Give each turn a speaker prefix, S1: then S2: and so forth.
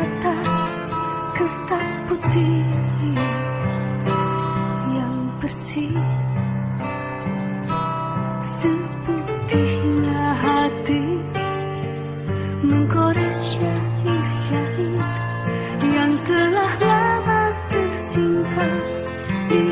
S1: kertas putih yang bersih. Seputihnya hati menggores syair-syair yang telah lama tersimpan di